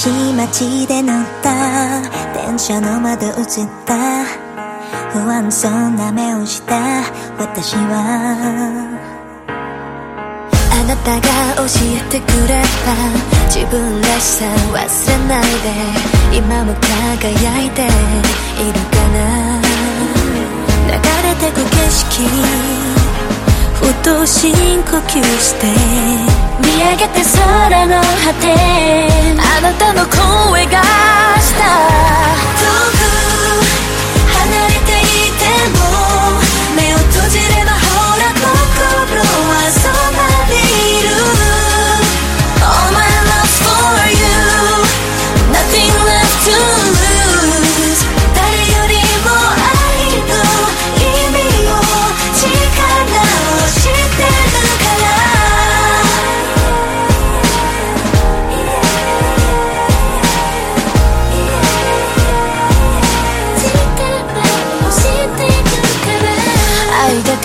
ちで乗った。電車の窓映った。不安そうな目をした。私は。あなたが教えてくれた。自分らしさ忘れないで。今も輝いて。いるかな。流れてく景色。ふと深呼吸して。見上げて空の果て。なたの声がした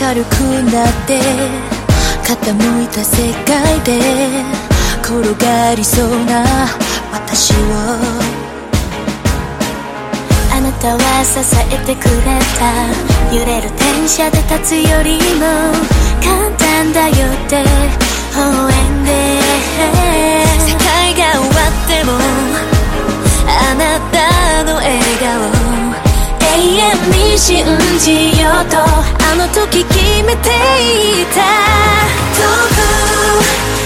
軽くなって傾いた世界で転がりそうな私を。あなたは支えてくれた。揺れる電車で立つよりも簡単だよって微笑んで時決めていた。どこ